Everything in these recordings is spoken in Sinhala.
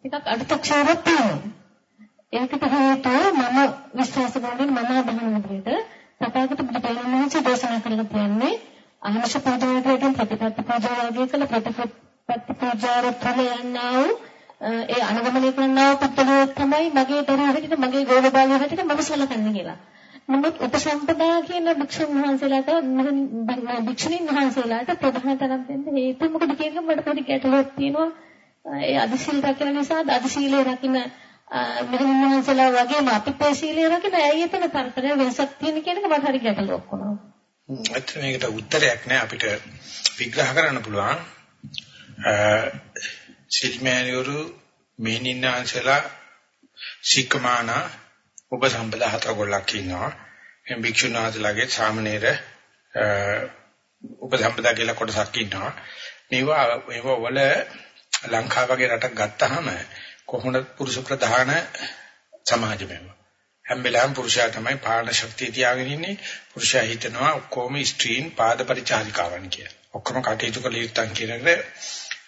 ටිකක් අඩතක්ෂරයක් තියෙනවා. ඒකට හේතුව මම විශ්වාස කරන්නේ මම අදහන විදිහට තථාගත බුදුරජාණන් වහන්සේ දේශනා කරලා තියෙන්නේ ආශ පූජාවකටම ප්‍රතිපත්ති පූජාව වගේ කළ ප්‍රතිපත්ති පූජාව තුළ යන්නා වූ ඒ අනුගමනය කරනා වූ පුද්ගලයෝ තමයි මගේ දරුවෝ හැටියට මගේ ගෝල බාලයෝ හැටියට මම සලකන්නේ කියලා. නමුත් උපසම්පදා කියන භික්ෂුන් වහන්සේලාට භික්ෂුණීන් වහන්සේලාට ප්‍රධාන තරම් දෙන්න හේතුව මොකද කියන මට පොඩි ගැටලුවක් තියෙනවා. ඒ අදිශීල රකින්න නිසා අදිශීලයේ රකින්න මෙහෙම වහන්සේලා වගේම අපිත් ඒ සීලය රකින්න ඇයි එතන කරදර වෙනසක් තියෙන කියන එක මට හරි ගැටලුවක් වුණා. ඇත්තට මේකට උත්තරයක් නෑ අපිට විග්‍රහ කරන්න පුළුවන්. සිල්මෑනියුරු මේනින්නාන්සලා සික්කමාන උපසම්පදා හතර ගොල්ලක් ඉන්නවා. එම් භික්ෂුනාථලාගේ සාමණේර උපසම්පදා කියලා කොටසක් ඉන්නවා. මේවා මේවා වල ලංකාව වගේ රටක් ගත්තාම කොහොමද පුරුෂ ප්‍රධාන සමාජෙම හැම වෙලාවෙම පුරුෂයා තමයි පාලන ශක්තිය තියාගෙන ඉන්නේ පුරුෂයා හිතනවා ඔක්කොම ස්ත්‍රීන් පාද පරිචාරිකාවන් කියලා. ඔක්කොම කටයුතු කළ යුත්තන් කියනකද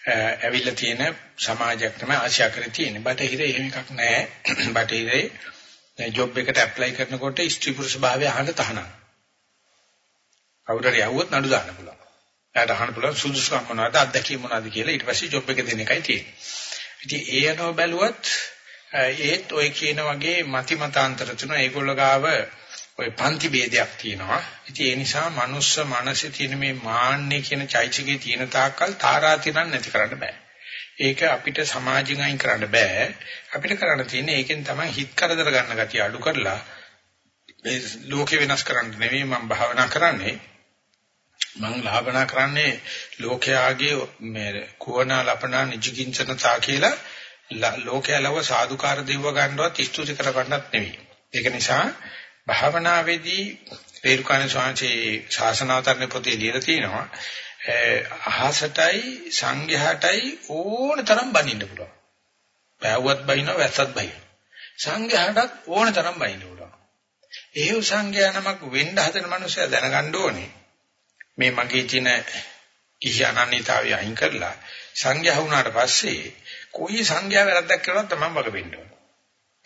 ඇවිල්ලා තියෙන සමාජයක් තමයි ආශා කරේ තියෙන්නේ. බටහිර එහෙම එකක් නැහැ. බටහිරේ ජොබ් එකට ඇප්ලයි කරනකොට ස්ත්‍රී පුරුෂ භාවය අහන්න තහනම්. කවුරුහරි යවුවොත් නඩු දාන්න පුළුවන්. එයාට අහන්න පුළුවන් සුදුසුකම් මොනවද අත්දැකීම් මොනවද කියලා ඊට පස්සේ ජොබ් එක දෙන එකයි තියෙන්නේ. ඉතින් ඒ අනුව බැලුවත් ඒත් ඔය කියන වගේ මති මතාන්තර තුන ඒගොල්ලෝ ගාව ඔය පන්ති ભેදයක් තියෙනවා. ඉතින් ඒ නිසා මනුස්ස මනසේ තියෙන මේ මාන්නේ කියන චෛත්‍යකේ තියෙන තාක්කල් තාරාතිරම් නැති කරන්න බෑ. ඒක අපිට සමාජයෙන් අයින් කරන්න බෑ. අපිට කරන්න තියෙන්නේ ඒකෙන් තමයි හිත කරදර ගන්න ගතිය අඩු කරලා මේ ලෝකේ වෙනස් කරන්න නෙවෙයි මම භාවනා කරන්නේ. මම ලාභනා කරන්නේ ලෝකයාගේ මේ කුවනා ලපනා නිජකින්චනතා කියලා ලෝකයා ලව සාදුකාර දෙවව ගන්නවත් ස්තුති කර ගන්නත් නෙවෙයි. ඒක නිසා භාවනාවේදී රේරුකාණ ස්වාමීන් ශාසනාවතරණ පොතේ ලියලා තියෙනවා අහසටයි සංඝයාටයි ඕන තරම් බනින්න පුළුවන්. බෑවුවත් බයිනවා වැස්සත් බයිනවා. සංඝයාටත් ඕන තරම් බනින්න පුළුවන්. ඒ සංඝයා නමක් වෙන්න හදන මනුස්සයා දැනගන්න ඕනේ. මේ මගේ තියෙන කිහි අනන්‍යතාවය අයින් කරලා සංඝයා වුණාට පස්සේ කොයි සංඝයා වැරද්දක් කළොත් තමයි වග වෙන්න ඕන.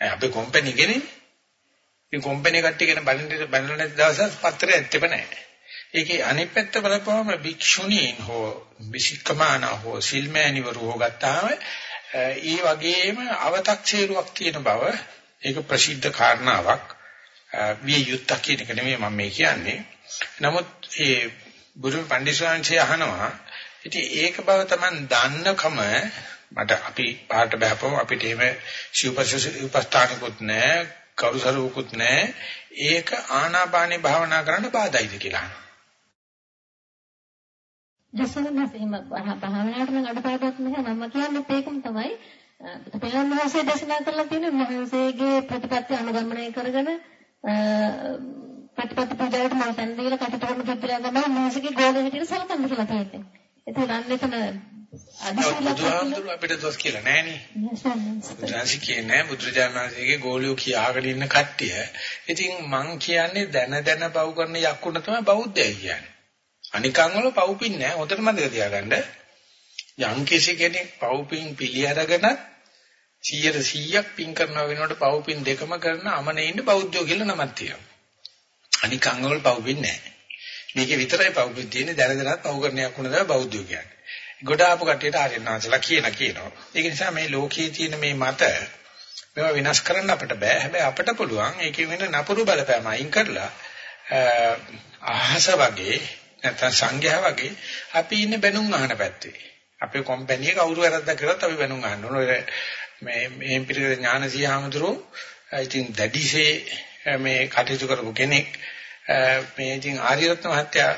අපි කම්පැනි කෙනේ. මේ කම්පැනි කට්ටිය ගැන බලන්න බලන දවසක් පත්‍රය ඇත්තෙම නැහැ. ඒකේ අනිත් පැත්ත බලපුවම භික්ෂුණීන් හෝ විසිකමාන හෝ සිල්මෑණිවරු හෝ ගත්තාම ඒ වගේම අව탁සේරුවක් තියෙන බව ඒක ප්‍රසිද්ධ කාරණාවක් විය යුත්තක් කියන එක නෙමෙයි මම මේ කියන්නේ. නමුත් ඒ බුදු පඬිස්වාංශය අහනවා. ඉතින් ඒක බව Taman දන්නකම මට අපි පාට බහපම අපිට එහෙම ශිවපස්ථානිකුත් නැහැ, කරුසරුකුත් නැහැ. ඒක ආනාපානේ භාවනා කරන්න බාධායිද කියලා අහනවා. දසනස් එහෙම භාවනාවට නම් අඩපාඩුවක් නැහැ මම කියන්නේ ඒකම තමයි පිළිවන් මහසේ දේශනා කරලා තියෙන මහන්සේගේ ප්‍රතිපත්ති අනුගමනය කරගෙන ප්‍රතිපත්ති පූජාවට මම සම්ද දීලා කටට කරන පුද්ගලයා තමයි මහසගේ ගෝල හැටියට සලකන්න කියලා තියෙන්නේ. ඒක නම් එතන අදිශීලක අපිට දොස් කියලා නෑනේ. බුදුරජාණන් කියන්නේ බුදුරජාණන් වහන්සේගේ ගෝලියෝ කියාගෙන ඉන්න කට්ටිය. ඉතින් මං කියන්නේ දැන දැන පව් කරන යක්කුණ තමයි බෞද්ධය කියන්නේ. අනිකන් වල පව්පින් නෑ. හොඳට මතක තියාගන්න. යම් කිසි කෙනෙක් පව්පින් පිළි අරගෙන 100 100ක් පින් කරනවා වෙනකොට පව්පින් දෙකම කරන අමනේ ඉන්න බෞද්ධයෝ කියලා නමක් තියෙනවා. අනික අංගවල පව් වෙන්නේ නැහැ. මේකේ විතරයි පව් වෙන්නේ තියෙන්නේ දැන දැනත් පව් කරන්නයක් වුණ තමයි බෞද්ධයෝ කියන්නේ. ගොඩ ආපු කට්ටියට ආර්යනාථලා කියන කියනවා. ඒක නිසා මේ ලෝකයේ තියෙන මේ මත මේවා විනාශ කරන්න අපිට බෑ. හැබැයි අපිට පුළුවන් ඒකේ වෙන නපුරු බලපෑම අයින් කරලා අහස වගේ නැත්නම් සංඝයා වගේ අපි ඉන්නේ බැනුම් අහන පැත්තේ. අපේ කම්පැනි එක කවුරු වැරද්දක් කරත් අපි බැනුම් අහන්න ඕන. ඔය මේ මේ පිළිගල ඥානසී හාමුදුරුවෝ ඉතින් දැඩිසේ මේ කටයුතු කරපු කෙනෙක් මේ ඉතින් ආර්යරත්න මහත්තයා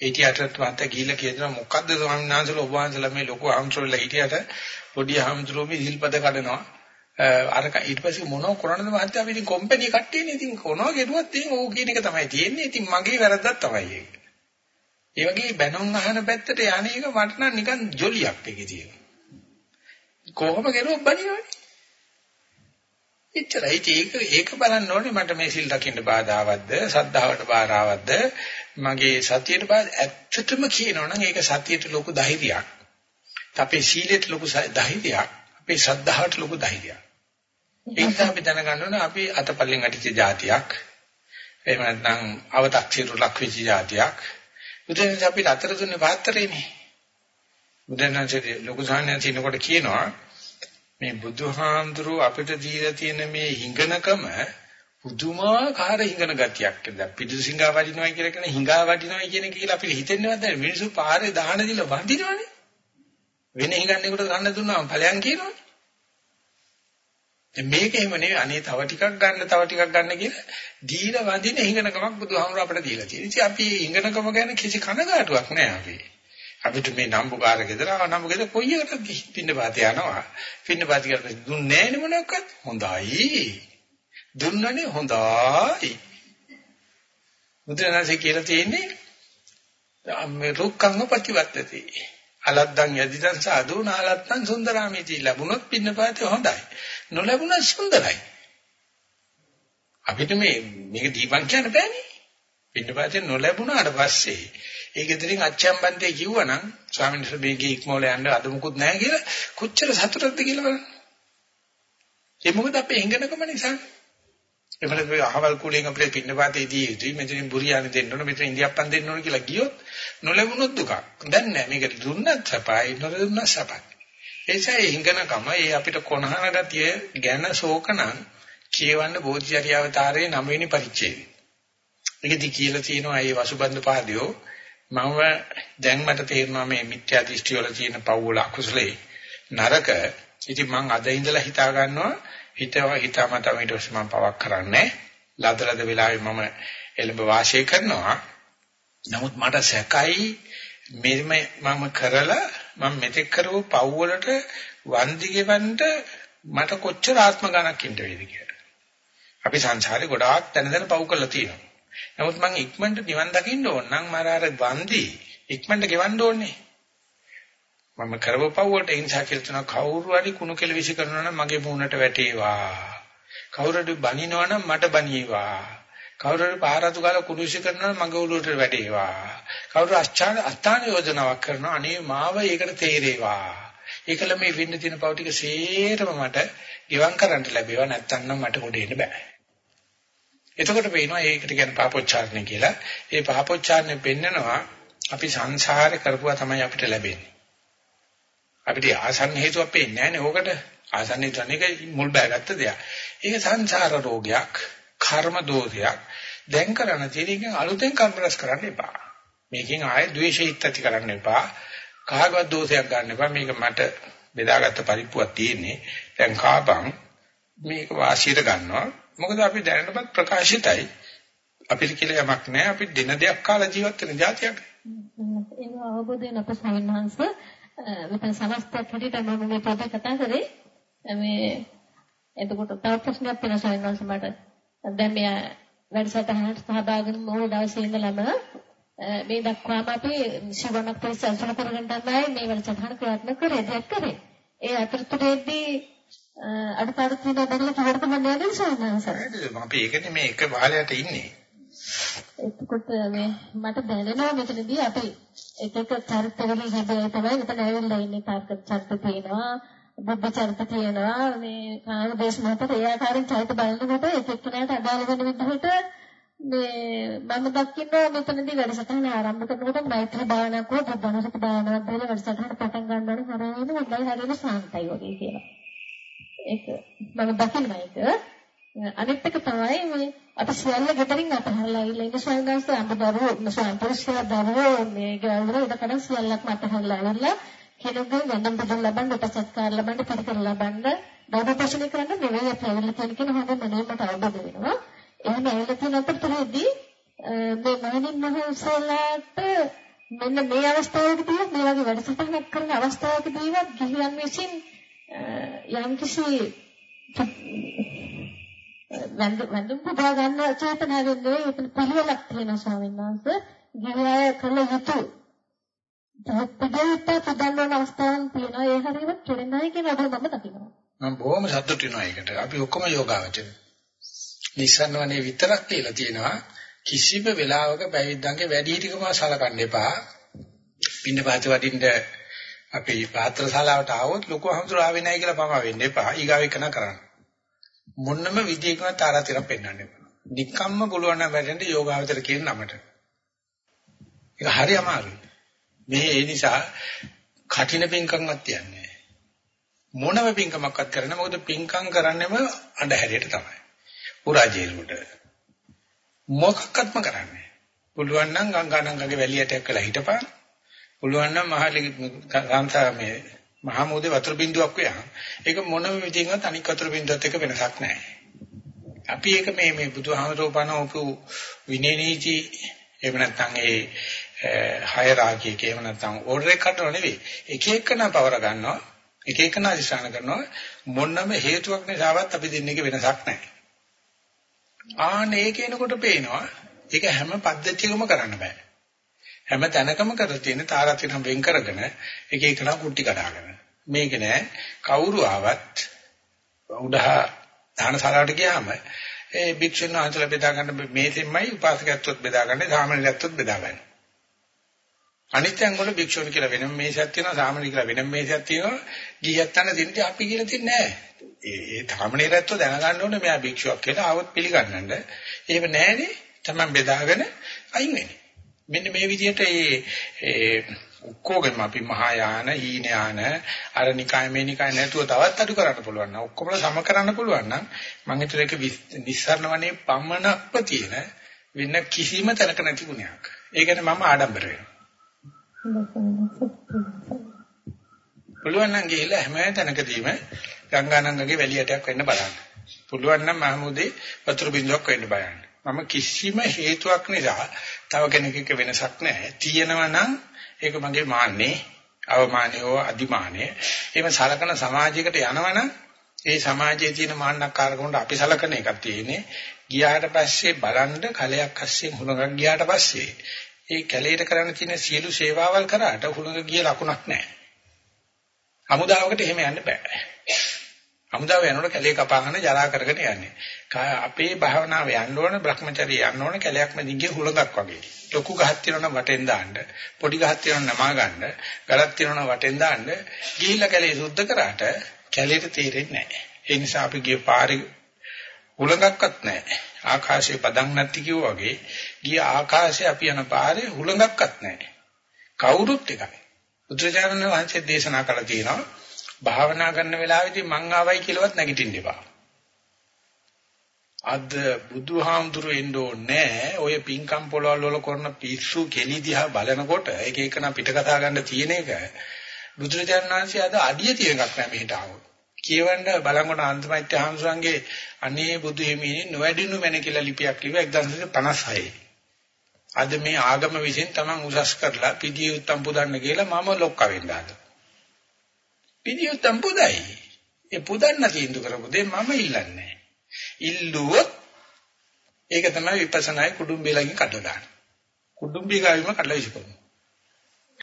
88 මහත්තයා ගිහිල්ලා කියනවා මොකද්ද ස්වාමීන් වහන්සේලා ඔබ වහන්සේලා මේ ලොකු ආම්සෝල්ලා හිටියට පොඩි ආම්සෝල්ලා මේ හිල්පද කඩනවා අර ඊට පස්සේ මොනව කරන්නද මහත්තයා අපි ඉතින් කම්පැනි කට්ටියනේ ඉතින් කොනවා ගෙඩුවත් ඉතින් ඕක කියන එක තමයි තියෙන්නේ ඉතින් මගේ වැරද්දක් තමයි ඒක. ඒ වගේ බැනුම් අහන පැත්තට යන්නේ එක මට නම් නිකන් ජොලියක් එකේ තියෙනවා. කොහොම කෙරුවොත් බනිනවනේ. එච්චරයි. ඒක ඒක බලන්න ඕනේ මට මේ සිල් රකින්න බාධාවත්ද සද්ධාවට බාධාවත්ද මගේ සතියට බාධා ඇත්තටම කියනවනම් ඒක සතියට ලොකු ධෛර්යයක්. අපේ සීලයට ලොකු ධෛර්යයක්. අපේ සද්ධාවට ලොකු ධෛර්යයක්. ඒ නිසා අපි දැනගන්න ඕනේ. අපි අතපල්ලෙන් අටිච්ච જાතියක්. එහෙම නැත්නම් අවතක්සීරු ලක්විච්ච જાතියක්. මුදෙන් අපි අතර දුන්නේ පාත්‍රේනේ මුදෙන් නැති ලොකු සාහනය තිනකොට කියනවා මේ බුදුහාඳුරු අපිට දීලා තියෙන මේ හිඟනකම පුදුමාකාර හිඟන ගතියක්. දැන් පිටුසිඟා වඩිනවා කියලා කියන හිඟා වඩිනවා කියන එක කියලා අපිට හිතෙන්නවත් නැහැ. මිනිස්සු පාරේ දාහන දිලා වඳිනවනේ. වෙන හිඟන්නේකට ගන්න දුන්නාම ඵලයන් කියනවනේ. මේක එහෙම නෙවෙයි අනේ තව ටිකක් ගන්න තව ටිකක් ගන්න කියලා දීලා වඳින හිඟනකමක් බුදුහාමුදුර අපිට දීලා තියෙනවා. ඉතින් අපි හිඟනකම ගැන කිසි කනගාටුවක් නැහැ අපි. අපිට මේ නම්බුකාර ගෙදර ආව නම්බු ගෙදර කොයි එකටද පින්න පාත යනවා. පින්න පාත කරලා දුන්නේ නැහැ නේ මොනක්වත්. හොඳයි. දුන්නනේ හොඳයි. බුදුරජාණන්සේ කියලා තියෙන්නේ මේ රුක්ඛංග ප්‍රතිවත්තති. අලද්දන් යදිදන් සාදු නාලත්තන් සුන්දරාමිති ලැබුණොත් පින්නපාතේ හොඳයි. නොලැබුණොත් සුන්දරයි. අපිට මේ මේක දීපන් කියන්න බෑනේ. පින්නපාතේ නොලැබුණාට පස්සේ ඒක ඉදිරින් අච්චම්බන්තේ කිව්වනම් ස්වාමීන් වහන්සේ මේකේ ඉක්මවල යන්න අද මුකුත් නැහැ කියලා කොච්චර සතුටක්ද කියලා බලන්න. ඒ මොකද අපේ හිඟනකම නිසා. එමණත් මේ අහවල් කුලයෙන් අපිට පින්නපාතේදී යුතුයි මෙතනින් බුරියානි දෙන්න ඕන මෙතන ඉන්දියාප්පන් දෙන්න ඕන කියලා ගියොත් නොලැබුණොත් දුකක්. දැන් නෑ මේකට දුන්නත් සපයි නොදුන්නත් සපයි. ඒසයි හිඟනකම ඒ අපිට කොනහන ගතිය ගැන ශෝකනම් කියවන්න බෝධිචර්යාවතාරයේ 9 වෙනි පරිච්ඡේදය. මේකදී කියලා තියෙනවා මේ වසුබන්ද පහදියෝ මම දැන් මට තේරෙනවා මේ මිත්‍යා දෘෂ්ටි වල තියෙන පව් වල අකුසලේ නරක. ඉතින් මං අද ඉඳලා හිතා ගන්නවා හිතව හිතාමතා ඊට පස්සේ මම පවක් කරන්නේ ලදලද වෙලාවේ මම එළඹ වාසය කරනවා නමුත් මට සැකයි මෙන්න මම කරලා මම මෙතෙක් කරපු පව් වලට වන්දි ගෙවන්න මට කොච්චර ආත්ම ගණක් ඉන්න වේද කියලා. අපි සංසාරේ ගොඩාක් තැන තැන පව් කරලා තියෙනවා. නමුත් මම ඉක්මනට නිවන් දකින්න ඕන නම් මර අර වන්දි ඉක්මනට ගෙවන්න ඕනේ. මම කරවපව් වලට හිංසා කියලා තන කවුරු හරි කුණු කෙල විසි කරනවා නම් මගේ මූණට වැටේවා. කවුරු හරි බනිනවා නම් මට බනියවා. කවුරු හරි පාරතු ගාලා කුණු විසි කරනවා නම් මගේ ඔළුවට වැටේවා. කවුරු අස්චාන අස්ථාන යෝජනාවක් කරනවා අනේ මාව ඒකට තේරේවා. ඒකල මේ වෙන්න තියෙන පව ටික සේරම මට ගිවන් කරන්න ලැබේවා නැත්තම් නම් මට උඩ එන්න බෑ. එතකොට පේනවා ඒකට කියන්නේ පාපොච්චාරණය කියලා. ඒ පාපොච්චාරණය පෙන්නනවා අපි සංසාරේ කරපුවා තමයි අපිට ලැබෙන්නේ. අපිට ආසන්න හේතුවක් පේන්නේ නැහැනේ ඕකට. ආසන්න හේතුවනික මුල් බෑගත්ත දෙයක්. ඒක සංසාර රෝගයක්, කර්ම දෝෂයක්. දැන් කරන්න තියෙන අලුතෙන් කර්ම රැස් කරන්න එපා. මේකෙන් ආයෙ ද්වේෂීත් ඇති කරන්න එපා. කාගවත් දෝෂයක් ගන්න එපා. මේක මට බෙදාගත්ත පරිප්පුවක් තියෙන්නේ. දැන් කාපම් මේක වාසියට ගන්නවා. මොකද අපි දැනටමත් ප්‍රකාශිතයි. අපිට කියලා යමක් නැහැ. අපි දින දෙකක් කාලා ජීවත් වෙන જાතියක්. ඒක අවබෝධ වෙන අප සවින්හන්සේ මෙතන සමස්තයක් හැටියට මම මේ පොත කතා කරේ මේ එතකොට තව ප්‍රශ්නයක් තියෙනවා සවින්හන්සේ මට. දැන් මේ වැඩසටහනට සහභාගී වුණ මොහොත දවසේ ඉඳලම මේ දක්වාම අපි ශිවණක් පරිසල්සන කරගෙන තමයි මේ වැඩසටහන ක්‍රියාත්මක කරේ දෙයක් කරේ. ඒ අතරතුරේදී අඩපාඩු තියෙනවා දැකලා කිව්වට මම නේද සවින්හන්සේ. අපි ඒකනේ මේ එක වාලයට ඉන්නේ. එතකොට මේ මට දැනෙනවා මෙතනදී අපි එක එක චරිතවල හැබැයි තමයි මෙතන ඇවිල්ලා ඉන්නේ තාර්ක චරිත තියෙනවා බුද්ධ චරිත තියෙනවා මේ කාම දේශ මතට ඒ ආකාරයෙන් චරිත බලනකොට එක එක්කෙනාට අදාළ වෙන විදිහට මේ මම දකින්නවා මෙතනදී වැඩසටහන ආරම්භ කරනකොට මෛත්‍රී භාවනාවක් හෝ බුද්ධානුස්සති භාවනාවක් දාලා වැඩසටහන පටන් ගන්නවනේ හරියම හොඳයි හරියම සාන්තයි වගේ කියලා. ඒක මම දකින්නවා ඒක. අනිත් එක තමයි මේ අපි සියල්ල ගෙදරින් අතහැරලා ඉන්න ඉන්න ස්වයංගස්ත අඹදරුවෝ ස්වයං පුරුෂයා දරුවෝ මේ ගෙවල් වල ඉඩකඩ සියල්ලක්ම අතහැරලා ඉන්න කෙනෙකුගේ වෙනම බදල් ලබන්න උපසත්කාර ලබන්න පිළිකර ලබන්න බෞද්ධ පෝෂණය කරන්න නෙවෙයි අපි ඇවිල්ලා තියෙන කියන හොඳ මනෙකට අවබෝධ වෙනවා එහෙම ඇවිල්ලා තියෙන අතරතුරදී මේ මහණින් මහන්සලාට මෙන්න මේ අවස්ථාවකදී මේ වගේ වැඩසටහනක් කරන අවස්ථාවකදීවත් ගිහියන් විසින් යම්කිසි වැඳුම් පුදා ගන්න චේතනාවෙන් නෙවෙයි එතන පිළිවෙලක් තියෙනවා ස්වාමීන් වහන්සේ. ගිහිය කළ යුතු තත්පදයට පුදන්න අවස්ථාවක් තියෙනවා. ඒ හරියට කෙරෙනයි කියන අද මම දකිනවා. මම බොහොම සතුටු වෙනවා ඒකට. අපි ඔක්කොම යෝගාවචර. නිසන්වනේ විතරක් කියලා තියෙනවා. කිසිම වෙලාවක බැවිද්දන්ගේ වැඩි හිටිකම සලකන්න එපා. පින්න පාත වඩින්න අපි පාත්‍ර ශාලාවට ආවොත් ලොකු හඳුර ආවේ නැහැ කියලා පමා වෙන්න එපා. ඊගාව එකන කරන්න. මොන්නම විදියකින්වත් තාරාතිරම් පෙන්වන්න එපා. නික්කම්ම පුළුවන් නම් වැඩෙන්න යෝගාවචර කියන නමට. ඒක හරි අමාරුයි. මේ ඒ නිසා කঠিන පින්කම්වත් තියන්නේ මොනම පින්කමක්වත් කරන්න මොකද පින්කම් කරන්නේම අඳුරේට තමයි. පුරාජේලුට. මොකක්වත්ම කරන්නේ. පුළුවන් නම් ගංගානංගගේ වැලියටයක් කළා හිටපන්. පුළුවන් නම් මහලි ගාන්තා මේ මහා මොහොතේ වතුර බින්දුවක් වයා. ඒක මොනම විදිහකින්වත් අනික් වතුර බින්දුවත් එක්ක වෙනසක් නැහැ. අපි ඒක මේ මේ බුදුහාමරෝපණ උපු විනය නීති එහෙම නැත්නම් ඒ හයරාකි එක එහෙම නැත්නම් ඕඩර් එක කඩනව නෙවෙයි. එක එකන පවර ගන්නවා. එක එකන අධිෂ්ඨාන කරනවා. මොනම හේතුවක් නිසාවත් අපි දෙන්නේක වෙනසක් නැහැ. ආන ඒක එනකොට පේනවා ඒක හැම පද්ධතියකම කරන්න බෑ. හැම තැනකම කර තියෙන තාරාතිරම් වෙන් කරගෙන එක එකනා කුටි කඩාගෙන. මේක නෑ කවුරු ආවත් උඩහා දානශාලාවට ගියාම ඒ භික්ෂුන් වහන්සේලා බෙදා ගන්න මේසෙන්මයි උපාසකයත්වත් බෙදා ගන්න සාමාන්‍යයත්වත් බෙදා ගන්න. අනිත්‍යංග වල භික්ෂුන් කියලා වෙනම මේසයක් තියෙනවා සාමාන්‍ය කියලා වෙනම මේසයක් තියෙනවා ගියත් අන්න දෙන්නේ අපි කියලා තියන්නේ නැහැ. ඒ ඒ සාමාන්‍යයත්ව දැනගන්න ඕනේ මෙයා භික්ෂුවක් කියලා ආවොත් පිළිගන්නන්න. එහෙම නැහැනේ Taman බෙදාගෙන අයින් වෙන්නේ. මෙන්න මේ විදිහට ඒ ඔක්කොගෙම අපි මහායාන හීනයාන අර නිකාය මේ නිකාය නැතුව තවත් අඩු කරන්න පුළුවන් නම් ඔක්කොම සම කරන්න පුළුවන් නම් මම හිතුවා ඒක නිස්සාරණ වනේ පමණක්ම තියෙන වෙන කිසිම තැනක නැති ගුණයක්. ඒ කියන්නේ මම ආඩම්බර වෙනවා. පුළුවන් නම් ගිහිල්ලා හැම තැනකදීම ගංගානංගගේ වැලියටයක් වෙන්න බලන්න. පුළුවන් නම් මහමුදේ වතුර බින්දුවක් වෙන්න බලන්න. මම කිසිම හේතුවක් නිසා තව කෙනෙකුක වෙනසක් නැහැ. තියෙනවා නම් ඒක මගේ මාන්නේ, අවමානය හෝ අදිමානය. එහෙම සලකන සමාජයකට යනවනම් ඒ සමාජයේ තියෙන මාන්නක්කාරකමට අපි සලකන එකක් තියෙන්නේ. ගියාට පස්සේ බලන්න කලයක් අස්සේ හුලඟක් ගියාට පස්සේ ඒ කැලේට කරන්න තියෙන සියලු සේවාවල් කරාට හුලඟ ගිය ලකුණක් නැහැ. අමුදාවකට එහෙම යන්න බෑ. අමුදාව යනකොට කැලේ කපාගෙන ජරා කරගෙන යන්නේ. අපේ භාවනාව යන්න ඕන Brahmacharya යන්න ඕන කැලයක් මැදින්ගේ හුලඟක් වගේ. ලොකු ගහක් තියෙනවා වටෙන් දාන්න, පොඩි ගහක් තියෙනවා නමා ගන්න, ගලක් තියෙනවා වටෙන් දාන්න. ගිහිල්ලා කැලේ සුද්ධ කරාට කැලේට තීරෙන්නේ නැහැ. ඒ නිසා අපි ගිය පාරේ හුලඟක්වත් නැහැ. ආකාශයේ පදන් නැති කිව්වා වගේ ගිය ආකාශයේ අපි යන පාරේ හුලඟක්වත් නැහැ. කවුරුත් එකයි. බුදුරජාණන් වහන්සේ දේශනා කළා තියෙනවා භාවනා කරන වෙලාවෙදී මං ආවයි කියලාවත් නැගිටින්න එපා. අද බුදුහාමුදුරු එන්න ඕනේ ඔය පින්කම් පොළවල් වල කරන පිස්සු කෙලි දිහා බලනකොට එක එකන පිට කතා ගන්න තියෙන එක බුදුරජාණන් වහන්සේ අද අඩිය තියෙන එකක් නෑ මෙහෙට ආවොත්. කියවන්න බලංගොඩ අන්තිමයිත්‍ය හාමුදුරන්ගේ අනේ බුදු හිමිනේ නොවැඩිනු මැන කියලා ලිපියක් කිව්වා 1956. අද මේ ආගම විසින් Taman උසස් කරලා පිළිය උත්තම් පුදන්න කියලා මම ලොක්ක වෙන්න හදා. පිළිය උත්තම් පුදයි. ඒ පුදන්න තීන්දුව කරපු දෙය මම ඉල්ලන්නේ. ඉල්ලුවොත් ඒක තමයි විපස්සනායි කුඩුම්බේලකින් කඩලා දාන්න. කුඩුම්බේ ගාවිම කඩලා විසිකරනවා.